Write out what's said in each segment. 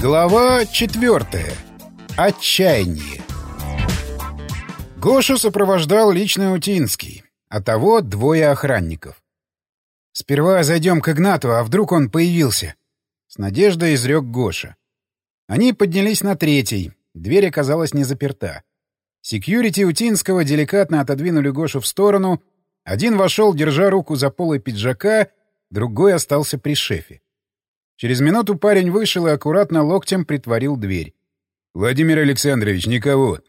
Глава четвертая. Отчаяние. Гошу сопровождал лично Утинский, а того двое охранников. «Сперва зайдем к Игнату, а вдруг он появился?» С надеждой изрек Гоша. Они поднялись на третий, дверь оказалась не заперта. Секьюрити Утинского деликатно отодвинули Гошу в сторону, один вошел, держа руку за полой пиджака, другой остался при шефе. Через минуту парень вышел и аккуратно локтем притворил дверь. «Владимир Александрович, никого.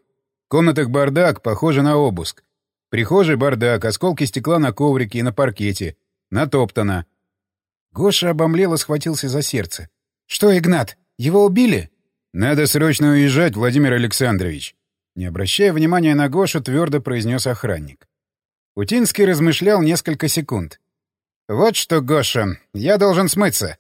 В комнатах бардак, похоже на обыск. Прихожий бардак, осколки стекла на коврике и на паркете. Натоптано». Гоша обомлел и схватился за сердце. «Что, Игнат, его убили?» «Надо срочно уезжать, Владимир Александрович». Не обращая внимания на Гошу, твердо произнес охранник. Утинский размышлял несколько секунд. «Вот что, Гоша, я должен смыться.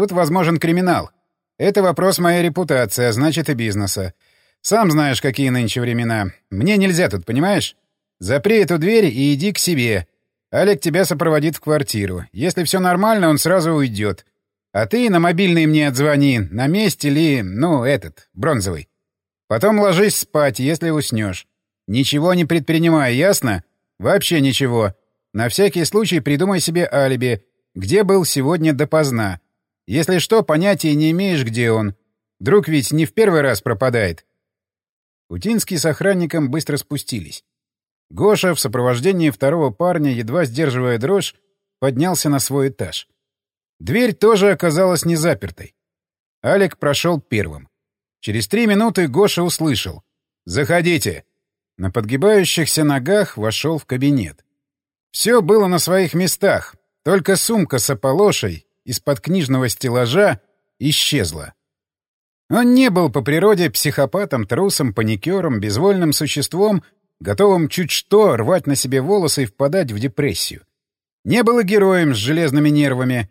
Тут возможен криминал. Это вопрос моей репутации, а значит и бизнеса. Сам знаешь, какие нынче времена. Мне нельзя тут, понимаешь? Запри эту дверь и иди к себе. Олег тебя сопроводит в квартиру. Если все нормально, он сразу уйдет. А ты на мобильный мне отзвони, на месте ли, ну, этот, бронзовый. Потом ложись спать, если уснешь. Ничего не предпринимай, ясно? Вообще ничего. На всякий случай придумай себе алиби, где был сегодня допоздна. Если что, понятия не имеешь, где он. Друг ведь не в первый раз пропадает. Утинский с охранником быстро спустились. Гоша в сопровождении второго парня, едва сдерживая дрожь, поднялся на свой этаж. Дверь тоже оказалась не запертой. Алик прошел первым. Через три минуты Гоша услышал. «Заходите!» На подгибающихся ногах вошел в кабинет. Все было на своих местах, только сумка с ополошей из-под книжного стеллажа исчезла. Он не был по природе психопатом, трусом, паникером, безвольным существом, готовым чуть что рвать на себе волосы и впадать в депрессию. Не был и героем с железными нервами.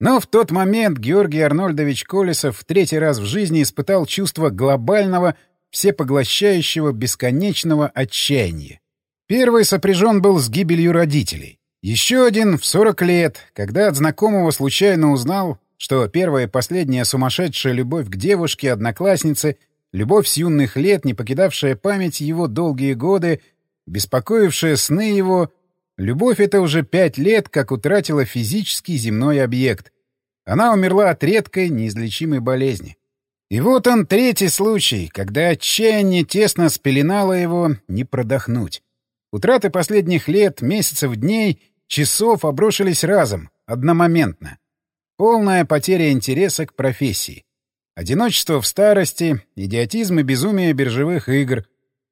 Но в тот момент Георгий Арнольдович Колесов в третий раз в жизни испытал чувство глобального, всепоглощающего, бесконечного отчаяния. Первый сопряжен был с гибелью родителей. Еще один в 40 лет, когда от знакомого случайно узнал, что первая и последняя сумасшедшая любовь к девушке, однокласснице, любовь с юных лет, не покидавшая память его долгие годы, беспокоившая сны его, любовь эта уже пять лет, как утратила физический земной объект. Она умерла от редкой, неизлечимой болезни. И вот он третий случай, когда отчаяние тесно спеленало его не продохнуть. Утраты последних лет, месяцев, дней — часов обрушились разом, одномоментно. Полная потеря интереса к профессии. Одиночество в старости, идиотизм и безумие биржевых игр,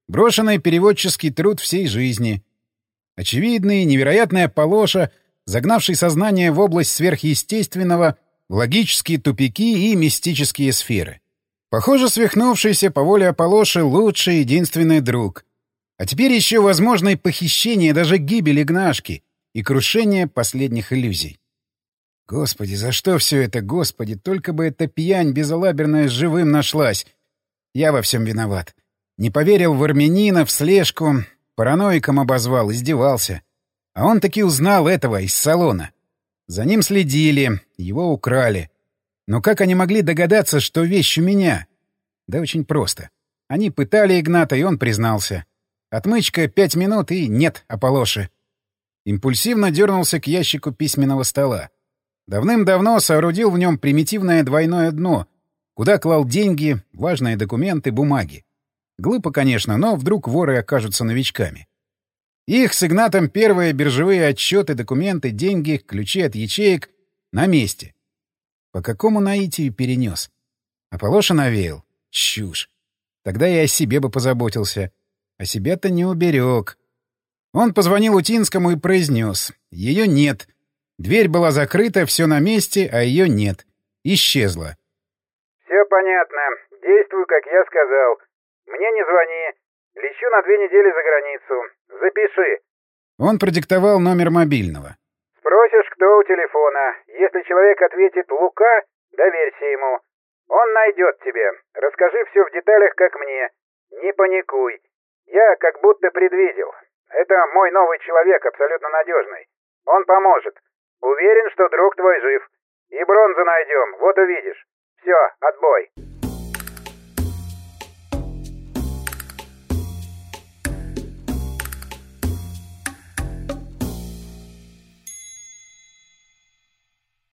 брошенный переводческий труд всей жизни. Очевидный, невероятная полоша, загнавший сознание в область сверхъестественного, в логические тупики и мистические сферы. Похоже, свихнувшийся по воле Аполлоши лучший единственный друг. А теперь еще возможно и похищение, даже гибель Игнашки — и крушение последних иллюзий. Господи, за что все это, Господи? Только бы эта пьянь безалаберная живым нашлась. Я во всем виноват. Не поверил в армянина, в слежку, параноиком обозвал, издевался. А он таки узнал этого из салона. За ним следили, его украли. Но как они могли догадаться, что вещь у меня? Да очень просто. Они пытали Игната, и он признался. Отмычка пять минут, и нет Аполоши. Импульсивно дернулся к ящику письменного стола. Давным-давно соорудил в нем примитивное двойное дно, куда клал деньги, важные документы, бумаги. Глупо, конечно, но вдруг воры окажутся новичками. Их с Игнатом первые биржевые отчеты, документы, деньги, ключи от ячеек на месте. По какому наитию перенес? Аполоша навеял. Чушь. Тогда я о себе бы позаботился. А себя-то не уберег. Он позвонил Утинскому и произнес. Ее нет. Дверь была закрыта, все на месте, а ее нет. Исчезла. Все понятно. Действую, как я сказал. Мне не звони. Лечу на две недели за границу. Запиши. Он продиктовал номер мобильного. Спросишь, кто у телефона. Если человек ответит «Лука», доверься ему. Он найдет тебя. Расскажи все в деталях, как мне. Не паникуй. Я как будто предвидел. Это мой новый человек, абсолютно надежный. Он поможет. Уверен, что друг твой жив. И бронзу найдем, вот увидишь. Все, отбой.